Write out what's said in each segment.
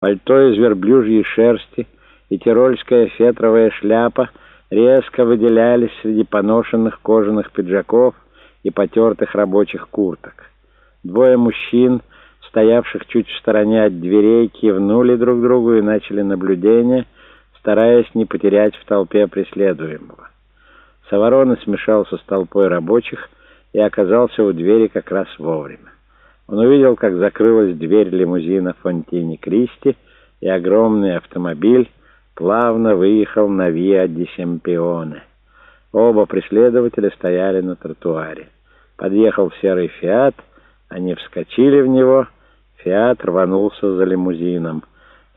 Пальто из верблюжьей шерсти и тирольская фетровая шляпа резко выделялись среди поношенных кожаных пиджаков и потертых рабочих курток. Двое мужчин, стоявших чуть в стороне от дверей, кивнули друг другу и начали наблюдение, стараясь не потерять в толпе преследуемого. Саворона смешался с толпой рабочих и оказался у двери как раз вовремя. Он увидел, как закрылась дверь лимузина Фонтини Кристи, и огромный автомобиль плавно выехал на Виа ди Семпионе. Оба преследователя стояли на тротуаре. Подъехал серый «Фиат», они вскочили в него, «Фиат» рванулся за лимузином.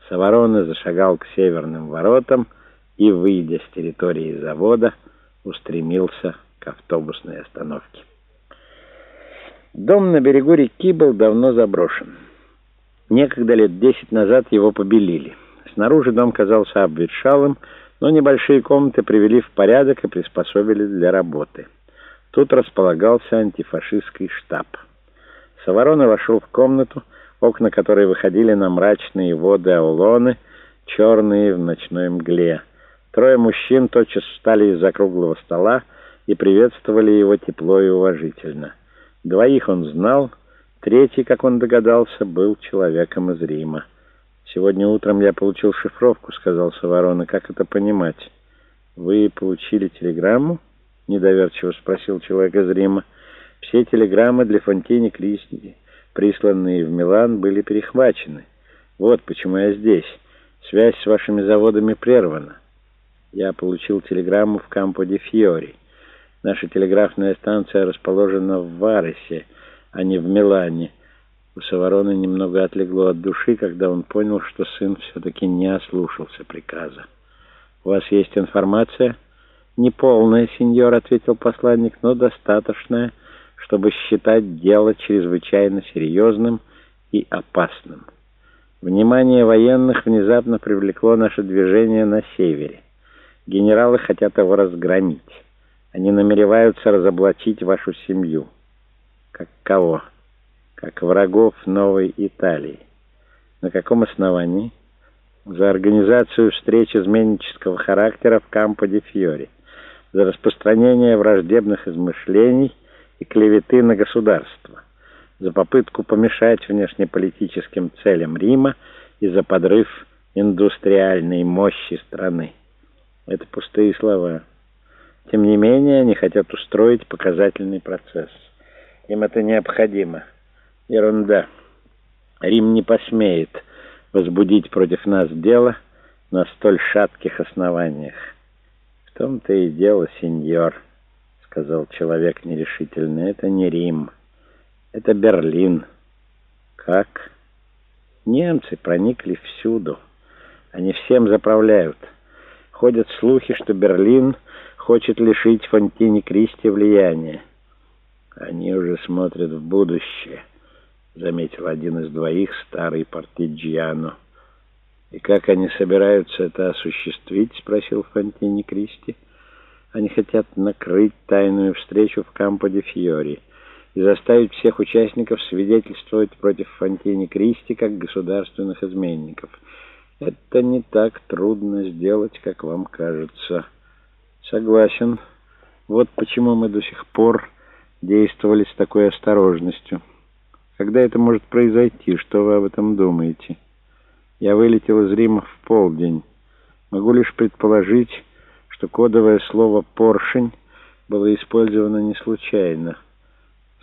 Савороны зашагал к северным воротам и, выйдя с территории завода, устремился к автобусной остановке. Дом на берегу реки был давно заброшен. Некогда лет десять назад его побелили. Снаружи дом казался обветшалым, но небольшие комнаты привели в порядок и приспособили для работы. Тут располагался антифашистский штаб. Саворона вошел в комнату, окна которой выходили на мрачные воды Аулоны, черные в ночной мгле. Трое мужчин тотчас встали из-за круглого стола и приветствовали его тепло и уважительно. Двоих он знал, третий, как он догадался, был человеком из Рима. «Сегодня утром я получил шифровку», — сказал Саворона. «Как это понимать?» «Вы получили телеграмму?» — недоверчиво спросил человек из Рима. «Все телеграммы для Фонтини Кристи, присланные в Милан, были перехвачены. Вот почему я здесь. Связь с вашими заводами прервана. Я получил телеграмму в Кампо-де-Фьори». Наша телеграфная станция расположена в Варесе, а не в Милане. У Саворона немного отлегло от души, когда он понял, что сын все-таки не ослушался приказа. «У вас есть информация?» «Не полная, сеньор», — ответил посланник, — «но достаточная, чтобы считать дело чрезвычайно серьезным и опасным. Внимание военных внезапно привлекло наше движение на севере. Генералы хотят его разгромить». Они намереваются разоблачить вашу семью. Как кого? Как врагов новой Италии. На каком основании? За организацию встреч изменнического характера в Кампо-де-Фьори. За распространение враждебных измышлений и клеветы на государство. За попытку помешать внешнеполитическим целям Рима и за подрыв индустриальной мощи страны. Это пустые слова. Тем не менее, они хотят устроить показательный процесс. Им это необходимо. Ерунда. Рим не посмеет возбудить против нас дело на столь шатких основаниях. В том-то и дело, сеньор, — сказал человек нерешительно. Это не Рим. Это Берлин. Как? Немцы проникли всюду. Они всем заправляют. Ходят слухи, что Берлин хочет лишить Фонтини Кристи влияния. Они уже смотрят в будущее, заметил один из двоих, старый Партиджиано. И как они собираются это осуществить, спросил Фонтини Кристи. Они хотят накрыть тайную встречу в Кампо-де-Фьори и заставить всех участников свидетельствовать против Фонтини Кристи как государственных изменников. Это не так трудно сделать, как вам кажется. Согласен. Вот почему мы до сих пор действовали с такой осторожностью. Когда это может произойти? Что вы об этом думаете? Я вылетел из Рима в полдень. Могу лишь предположить, что кодовое слово «поршень» было использовано не случайно.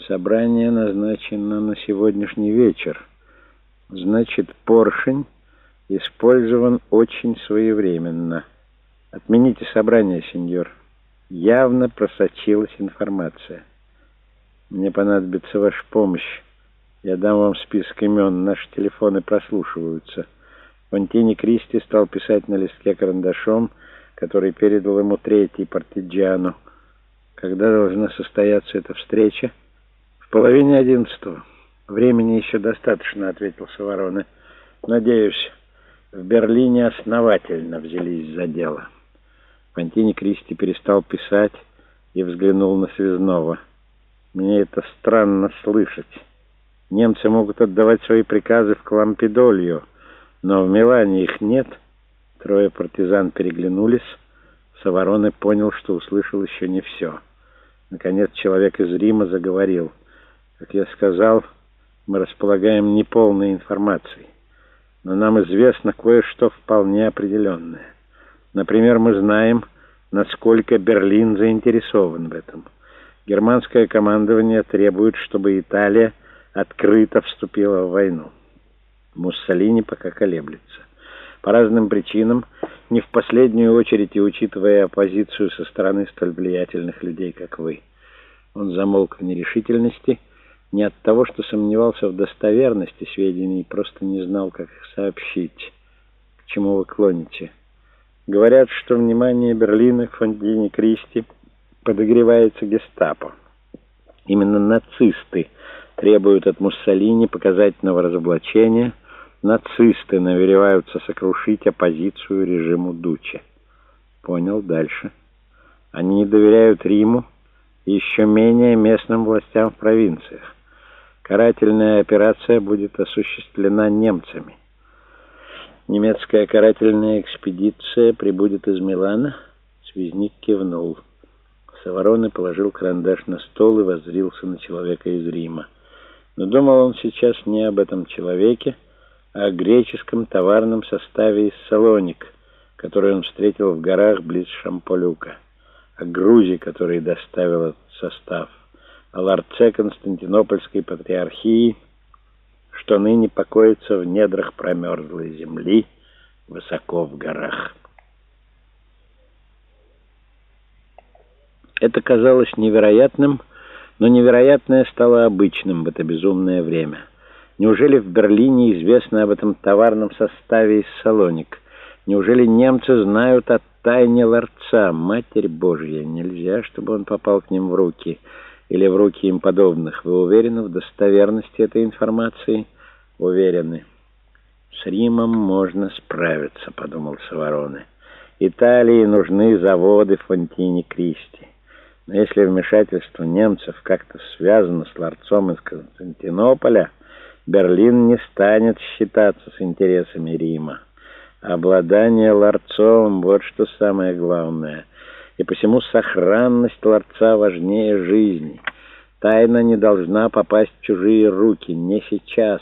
Собрание назначено на сегодняшний вечер. Значит, поршень использован очень своевременно. Отмените собрание, сеньор. Явно просочилась информация. Мне понадобится ваша помощь. Я дам вам список имен. Наши телефоны прослушиваются. Фонтини Кристи стал писать на листке карандашом, который передал ему третий партиджану. Когда должна состояться эта встреча? В половине одиннадцатого. Времени еще достаточно, ответил Савороны. Надеюсь, в Берлине основательно взялись за дело. Фонтини Кристи перестал писать и взглянул на Связного. «Мне это странно слышать. Немцы могут отдавать свои приказы в Клампидолью, Но в Милане их нет. Трое партизан переглянулись. Савороны понял, что услышал еще не все. Наконец человек из Рима заговорил. Как я сказал, мы располагаем неполной информацией. Но нам известно кое-что вполне определенное. Например, мы знаем, насколько Берлин заинтересован в этом. Германское командование требует, чтобы Италия открыто вступила в войну. Муссолини пока колеблется. По разным причинам, не в последнюю очередь и учитывая оппозицию со стороны столь влиятельных людей, как вы. Он замолк в нерешительности, не от того, что сомневался в достоверности сведений, просто не знал, как их сообщить. К чему вы клоните? Говорят, что внимание Берлина к Фондине Кристи подогревается гестапо. Именно нацисты требуют от Муссолини показательного разоблачения. Нацисты намереваются сокрушить оппозицию режиму Дуче. Понял, дальше. Они не доверяют Риму и еще менее местным властям в провинциях. Карательная операция будет осуществлена немцами. Немецкая карательная экспедиция прибудет из Милана. Связник кивнул. Савороны положил карандаш на стол и воззрился на человека из Рима. Но думал он сейчас не об этом человеке, а о греческом товарном составе из Салоник, который он встретил в горах близ Шамполюка, о грузе, который доставил этот состав, о ларце Константинопольской патриархии, что ныне покоится в недрах промерзлой земли, высоко в горах. Это казалось невероятным, но невероятное стало обычным в это безумное время. Неужели в Берлине известно об этом товарном составе из Салоник? Неужели немцы знают о тайне ларца? Матерь Божья, нельзя, чтобы он попал к ним в руки или в руки им подобных. Вы уверены в достоверности этой информации? Уверены. С Римом можно справиться, подумал Савороны. Италии нужны заводы Фонтини Кристи. Но если вмешательство немцев как-то связано с ларцом из Константинополя, Берлин не станет считаться с интересами Рима. Обладание ларцом — вот что самое главное. И посему сохранность ларца важнее жизни. Тайна не должна попасть в чужие руки, не сейчас.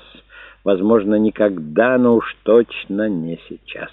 Возможно, никогда, но уж точно не сейчас.